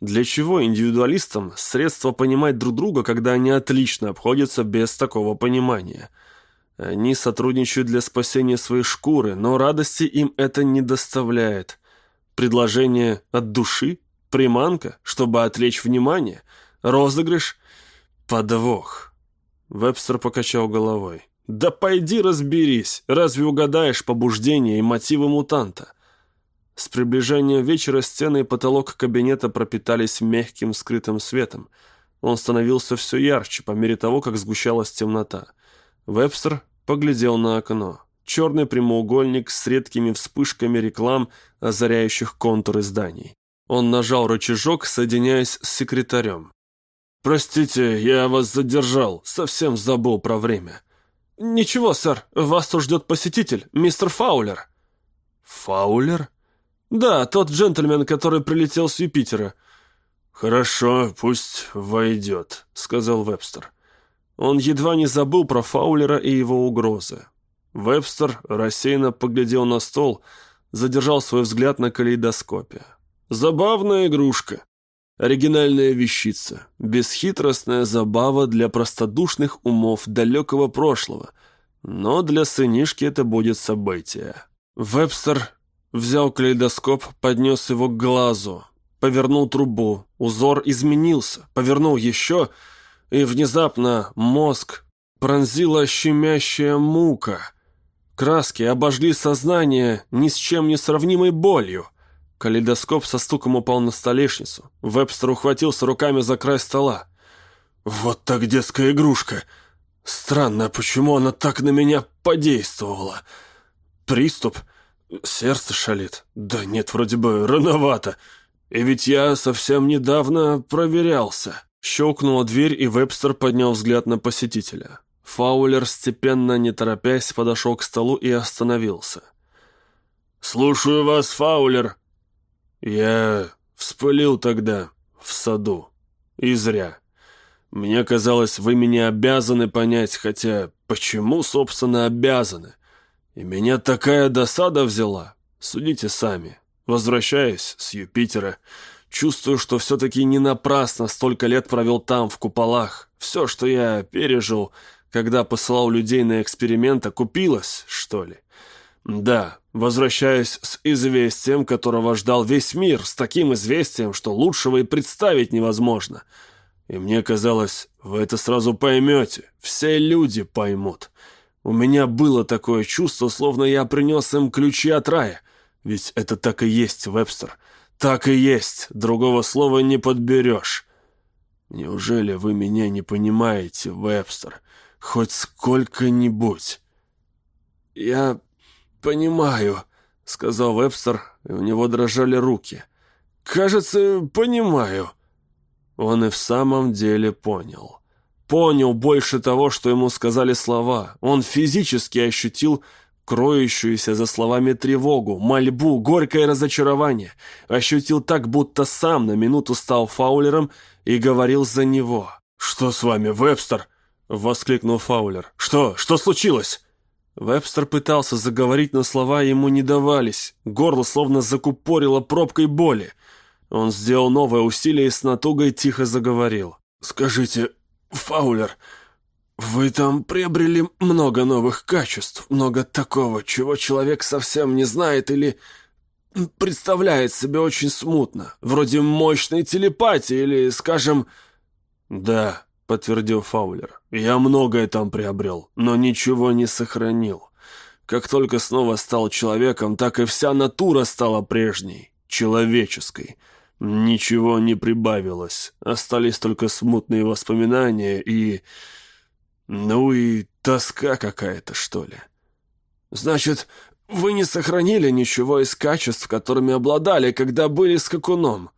Для чего индивидуалистам средства понимать друг друга, когда они отлично обходятся без такого понимания? Они сотрудничают для спасения своей шкуры, но радости им это не доставляет. Предложение от души? Приманка, чтобы отвлечь внимание? Розыгрыш? Подвох. Вебстер покачал головой. «Да пойди разберись, разве угадаешь побуждение и мотивы мутанта? С приближением вечера стены и потолок кабинета пропитались мягким скрытым светом. Он становился все ярче по мере того, как сгущалась темнота. Вебстер поглядел на окно. Черный прямоугольник с редкими вспышками реклам, озаряющих контуры зданий. Он нажал рычажок, соединяясь с секретарем. «Простите, я вас задержал, совсем забыл про время». «Ничего, сэр, вас тут ждет посетитель, мистер Фаулер». «Фаулер?» «Да, тот джентльмен, который прилетел с Юпитера». «Хорошо, пусть войдет», — сказал Вебстер. Он едва не забыл про Фаулера и его угрозы. Вебстер рассеянно поглядел на стол, задержал свой взгляд на калейдоскопе. «Забавная игрушка. Оригинальная вещица. Бесхитростная забава для простодушных умов далекого прошлого. Но для сынишки это будет событие». Вебстер взял калейдоскоп, поднес его к глазу, повернул трубу. Узор изменился. Повернул еще, и внезапно мозг пронзила щемящая мука. Краски обожгли сознание ни с чем не сравнимой болью. Калейдоскоп со стуком упал на столешницу. Вебстер ухватился руками за край стола. «Вот так детская игрушка! Странно, почему она так на меня подействовала? Приступ? Сердце шалит? Да нет, вроде бы рановато. И ведь я совсем недавно проверялся». Щелкнула дверь, и Вебстер поднял взгляд на посетителя. Фаулер, степенно не торопясь, подошел к столу и остановился. «Слушаю вас, Фаулер!» «Я вспылил тогда, в саду. И зря. Мне казалось, вы меня обязаны понять, хотя почему, собственно, обязаны? И меня такая досада взяла. Судите сами. Возвращаясь с Юпитера, чувствую, что все-таки не напрасно столько лет провел там, в куполах. Все, что я пережил, когда посылал людей на эксперимент, окупилось, что ли? Да, возвращаюсь с известием, которого ждал весь мир, с таким известием, что лучшего и представить невозможно. И мне казалось, вы это сразу поймете, все люди поймут. У меня было такое чувство, словно я принес им ключи от рая. Ведь это так и есть, Вебстер. Так и есть, другого слова не подберешь. Неужели вы меня не понимаете, Вебстер? Хоть сколько-нибудь? Я понимаю, сказал Вебстер, и у него дрожали руки. Кажется, понимаю. Он и в самом деле понял. Понял больше того, что ему сказали слова. Он физически ощутил кроющуюся за словами тревогу, мольбу, горькое разочарование. Ощутил так, будто сам на минуту стал Фаулером и говорил за него. «Что с вами, Вебстер?» — воскликнул Фаулер. «Что? Что случилось?» Вебстер пытался заговорить, но слова ему не давались. Горло словно закупорило пробкой боли. Он сделал новое усилие и с натугой тихо заговорил. «Скажите, Фаулер, вы там приобрели много новых качеств, много такого, чего человек совсем не знает или представляет себе очень смутно, вроде мощной телепатии или, скажем... Да, подтвердил Фаулер, я многое там приобрел, но ничего не сохранил. Как только снова стал человеком, так и вся натура стала прежней, человеческой. Ничего не прибавилось, остались только смутные воспоминания и... Ну и тоска какая-то, что ли. Значит, вы не сохранили ничего из качеств, которыми обладали, когда были скакуном?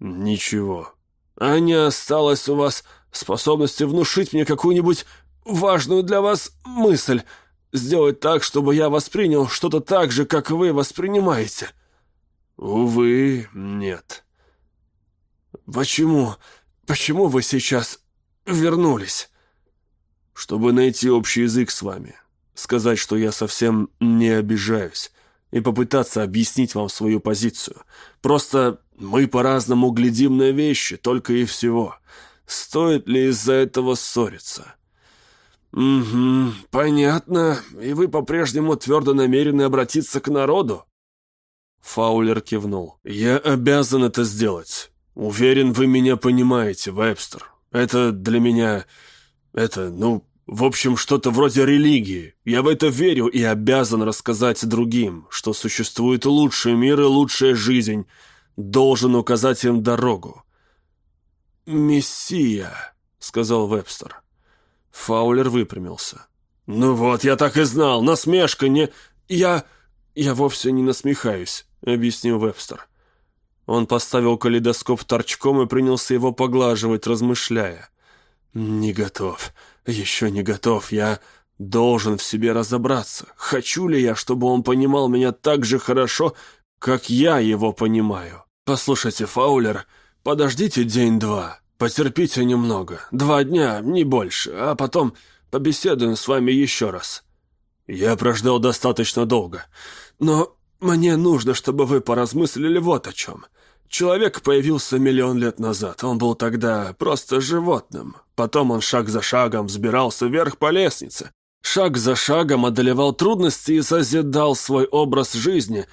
Ничего. А не осталось у вас способности внушить мне какую-нибудь важную для вас мысль, сделать так, чтобы я воспринял что-то так же, как вы воспринимаете? Увы, нет. Почему? Почему вы сейчас вернулись? чтобы найти общий язык с вами, сказать, что я совсем не обижаюсь, и попытаться объяснить вам свою позицию. Просто мы по-разному глядим на вещи, только и всего. Стоит ли из-за этого ссориться?» «Угу, понятно. И вы по-прежнему твердо намерены обратиться к народу?» Фаулер кивнул. «Я обязан это сделать. Уверен, вы меня понимаете, Вебстер. Это для меня это, ну, в общем, что-то вроде религии. Я в это верю и обязан рассказать другим, что существует лучший мир и лучшая жизнь. Должен указать им дорогу. «Мессия», — сказал Вебстер. Фаулер выпрямился. «Ну вот, я так и знал, насмешка не... Я... я вовсе не насмехаюсь», — объяснил Вебстер. Он поставил калейдоскоп торчком и принялся его поглаживать, размышляя. «Не готов. Еще не готов. Я должен в себе разобраться. Хочу ли я, чтобы он понимал меня так же хорошо, как я его понимаю? Послушайте, Фаулер, подождите день-два. Потерпите немного. Два дня, не больше. А потом побеседуем с вами еще раз». «Я прождал достаточно долго. Но мне нужно, чтобы вы поразмыслили вот о чем. Человек появился миллион лет назад. Он был тогда просто животным. Потом он шаг за шагом взбирался вверх по лестнице. Шаг за шагом одолевал трудности и созидал свой образ жизни.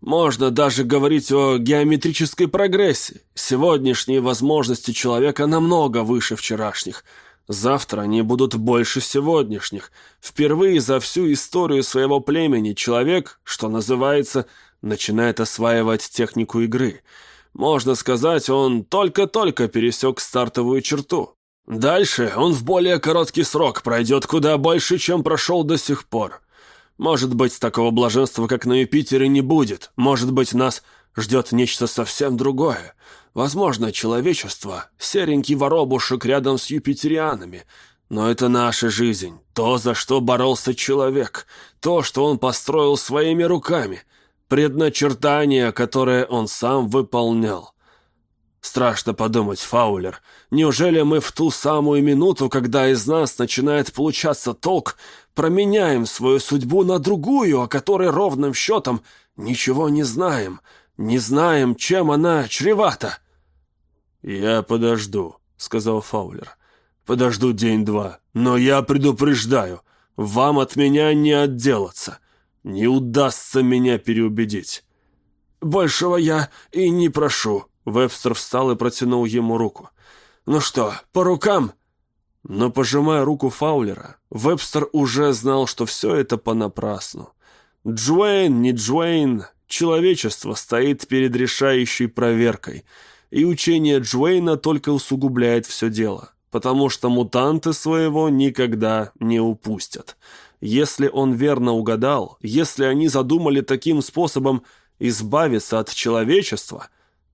Можно даже говорить о геометрической прогрессии. Сегодняшние возможности человека намного выше вчерашних. Завтра они будут больше сегодняшних. Впервые за всю историю своего племени человек, что называется, начинает осваивать технику игры – можно сказать, он только-только пересек стартовую черту. Дальше он в более короткий срок пройдет куда больше, чем прошел до сих пор. Может быть, такого блаженства, как на Юпитере, не будет. Может быть, нас ждет нечто совсем другое. Возможно, человечество — серенький воробушек рядом с юпитерианами. Но это наша жизнь, то, за что боролся человек, то, что он построил своими руками — предначертание, которое он сам выполнял. Страшно подумать, Фаулер, неужели мы в ту самую минуту, когда из нас начинает получаться толк, променяем свою судьбу на другую, о которой ровным счетом ничего не знаем, не знаем, чем она чревата?» «Я подожду», — сказал Фаулер. «Подожду день-два, но я предупреждаю, вам от меня не отделаться. Не удастся меня переубедить. «Большего я и не прошу», — Вебстер встал и протянул ему руку. «Ну что, по рукам?» Но, пожимая руку Фаулера, Вебстер уже знал, что все это понапрасну. Джуэйн, не Джуэйн, человечество стоит перед решающей проверкой, и учение Джуэйна только усугубляет все дело, потому что мутанты своего никогда не упустят. Если он верно угадал, если они задумали таким способом избавиться от человечества,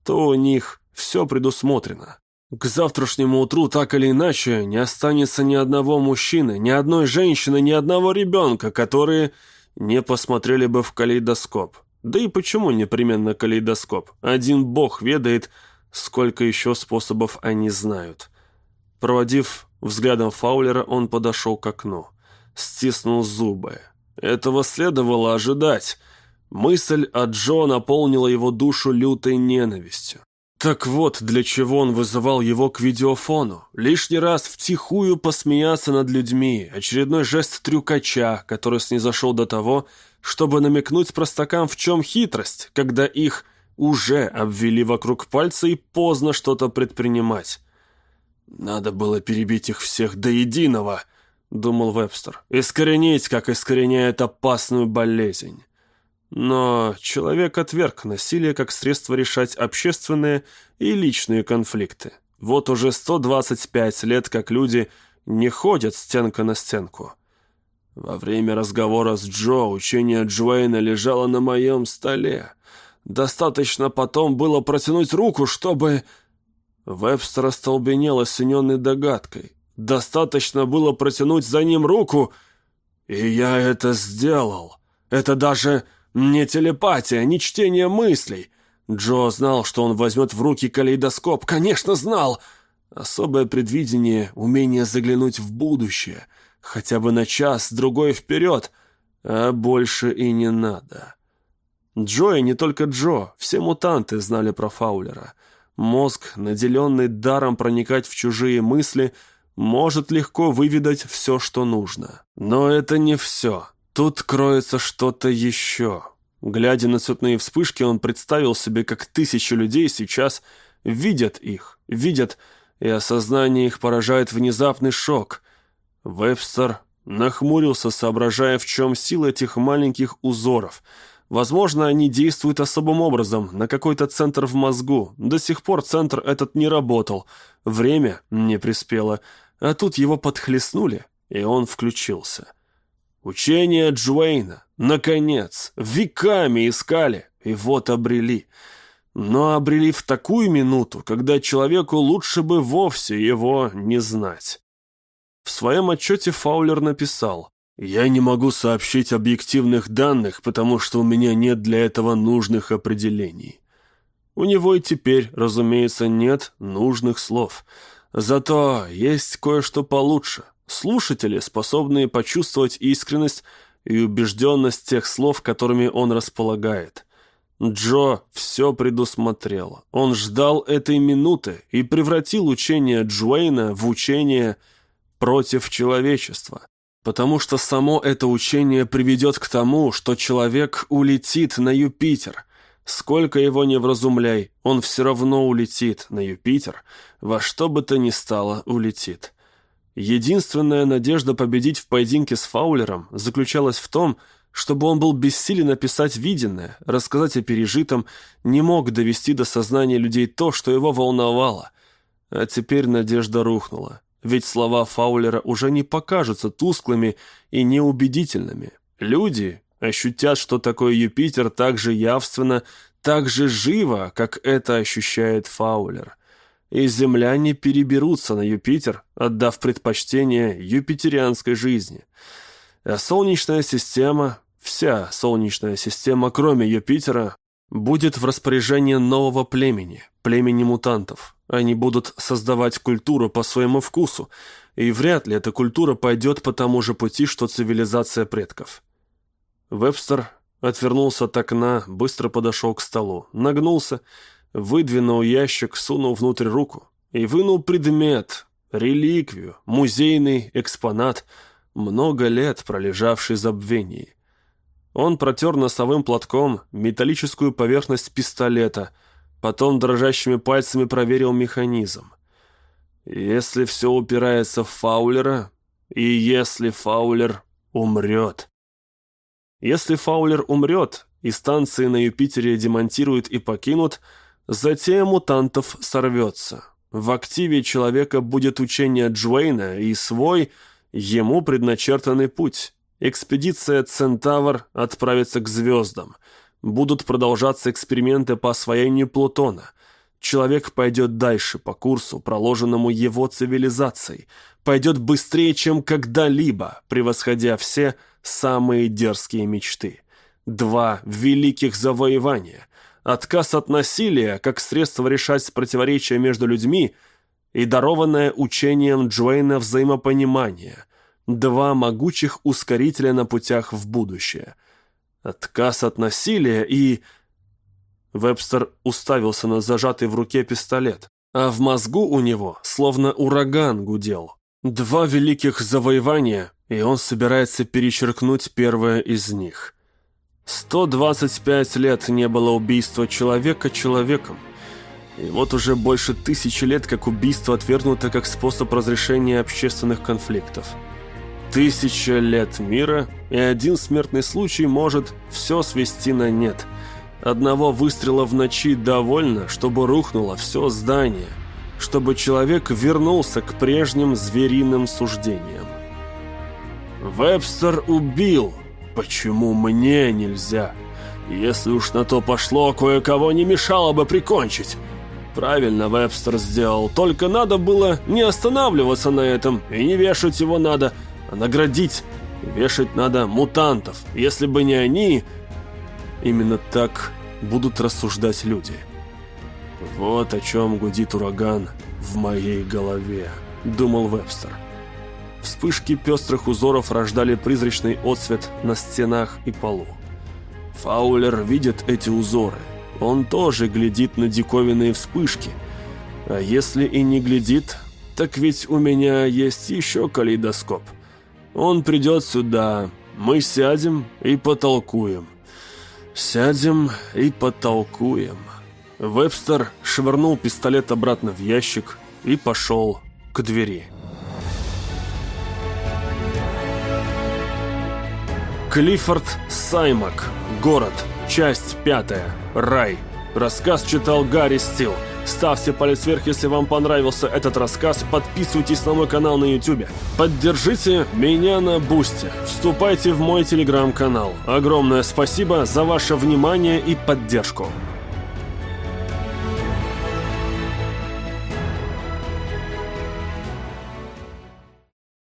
то у них все предусмотрено. К завтрашнему утру так или иначе не останется ни одного мужчины, ни одной женщины, ни одного ребенка, которые не посмотрели бы в калейдоскоп. Да и почему непременно калейдоскоп? Один бог ведает, сколько еще способов они знают. Проводив взглядом Фаулера, он подошел к окну стиснул зубы. Этого следовало ожидать. Мысль о Джо наполнила его душу лютой ненавистью. Так вот, для чего он вызывал его к видеофону. Лишний раз втихую посмеяться над людьми, очередной жест трюкача, который снизошел до того, чтобы намекнуть простакам, в чем хитрость, когда их уже обвели вокруг пальца и поздно что-то предпринимать. Надо было перебить их всех до единого —— думал Вебстер. «Искоренить, как искореняет опасную болезнь». Но человек отверг насилие как средство решать общественные и личные конфликты. Вот уже 125 лет, как люди не ходят стенка на стенку. Во время разговора с Джо учение Джуэйна лежало на моем столе. Достаточно потом было протянуть руку, чтобы... Вебстер остолбенел, осененный догадкой. Достаточно было протянуть за ним руку, и я это сделал. Это даже не телепатия, не чтение мыслей. Джо знал, что он возьмет в руки калейдоскоп. Конечно, знал. Особое предвидение, умение заглянуть в будущее. Хотя бы на час, другой вперед. А больше и не надо. Джо и не только Джо, все мутанты знали про Фаулера. Мозг, наделенный даром проникать в чужие мысли – может легко выведать все, что нужно. Но это не все. Тут кроется что-то еще. Глядя на цветные вспышки, он представил себе, как тысячи людей сейчас видят их, видят, и осознание их поражает внезапный шок. Вебстер нахмурился, соображая, в чем сила этих маленьких узоров. Возможно, они действуют особым образом, на какой-то центр в мозгу. До сих пор центр этот не работал. Время не приспело а тут его подхлестнули, и он включился. Учение Джуэйна, наконец, веками искали, и вот обрели. Но обрели в такую минуту, когда человеку лучше бы вовсе его не знать. В своем отчете Фаулер написал «Я не могу сообщить объективных данных, потому что у меня нет для этого нужных определений». У него и теперь, разумеется, нет нужных слов – Зато есть кое-что получше. Слушатели, способные почувствовать искренность и убежденность тех слов, которыми он располагает. Джо все предусмотрел. Он ждал этой минуты и превратил учение Джуэйна в учение против человечества. Потому что само это учение приведет к тому, что человек улетит на Юпитер. Сколько его не вразумляй, он все равно улетит на Юпитер, во что бы то ни стало улетит. Единственная надежда победить в поединке с Фаулером заключалась в том, чтобы он был бессилен описать виденное, рассказать о пережитом, не мог довести до сознания людей то, что его волновало. А теперь надежда рухнула, ведь слова Фаулера уже не покажутся тусклыми и неубедительными. Люди ощутят, что такое Юпитер так же явственно, так же живо, как это ощущает Фаулер. И земляне переберутся на Юпитер, отдав предпочтение юпитерианской жизни. А Солнечная система Вся Солнечная система, кроме Юпитера, будет в распоряжении нового племени, племени мутантов. Они будут создавать культуру по своему вкусу, и вряд ли эта культура пойдет по тому же пути, что цивилизация предков. Вебстер отвернулся от окна, быстро подошел к столу, нагнулся, выдвинул ящик, сунул внутрь руку и вынул предмет, реликвию, музейный экспонат, много лет пролежавший забвении. Он протер носовым платком металлическую поверхность пистолета, потом дрожащими пальцами проверил механизм. Если все упирается в Фаулера, и если Фаулер умрет. Если Фаулер умрет, и станции на Юпитере демонтируют и покинут, затем мутантов сорвется. В активе человека будет учение Джуэйна и свой, ему предначертанный путь. Экспедиция «Центавр» отправится к звездам. Будут продолжаться эксперименты по освоению Плутона. Человек пойдет дальше по курсу, проложенному его цивилизацией. Пойдет быстрее, чем когда-либо, превосходя все самые дерзкие мечты. Два великих завоевания. Отказ от насилия, как средство решать противоречия между людьми, и дарованное учением Джуэйна взаимопонимание – Два могучих ускорителя на путях в будущее. Отказ от насилия и... Вебстер уставился на зажатый в руке пистолет, а в мозгу у него словно ураган гудел. Два великих завоевания, и он собирается перечеркнуть первое из них. 125 лет не было убийства человека человеком. И вот уже больше тысячи лет, как убийство отвергнуто как способ разрешения общественных конфликтов. Тысяча лет мира, и один смертный случай может все свести на нет. Одного выстрела в ночи довольно, чтобы рухнуло все здание, чтобы человек вернулся к прежним звериным суждениям. Вебстер убил. Почему мне нельзя? Если уж на то пошло, кое-кого не мешало бы прикончить. Правильно Вебстер сделал, только надо было не останавливаться на этом, и не вешать его надо, а наградить. Вешать надо мутантов. Если бы не они... Именно так будут рассуждать люди. Вот о чем гудит ураган в моей голове, думал Вебстер. Вспышки пестрых узоров рождали призрачный отсвет на стенах и полу. Фаулер видит эти узоры. Он тоже глядит на диковинные вспышки. А если и не глядит, так ведь у меня есть еще калейдоскоп. Он придет сюда, мы сядем и потолкуем. Сядем и потолкуем. Вебстер швырнул пистолет обратно в ящик и пошел к двери. Клиффорд Саймак. Город. Часть пятая. Рай. Рассказ читал Гарри Стил. Ставьте палец вверх, если вам понравился этот рассказ. Подписывайтесь на мой канал на YouTube. Поддержите меня на Бусте. Вступайте в мой телеграм-канал. Огромное спасибо за ваше внимание и поддержку.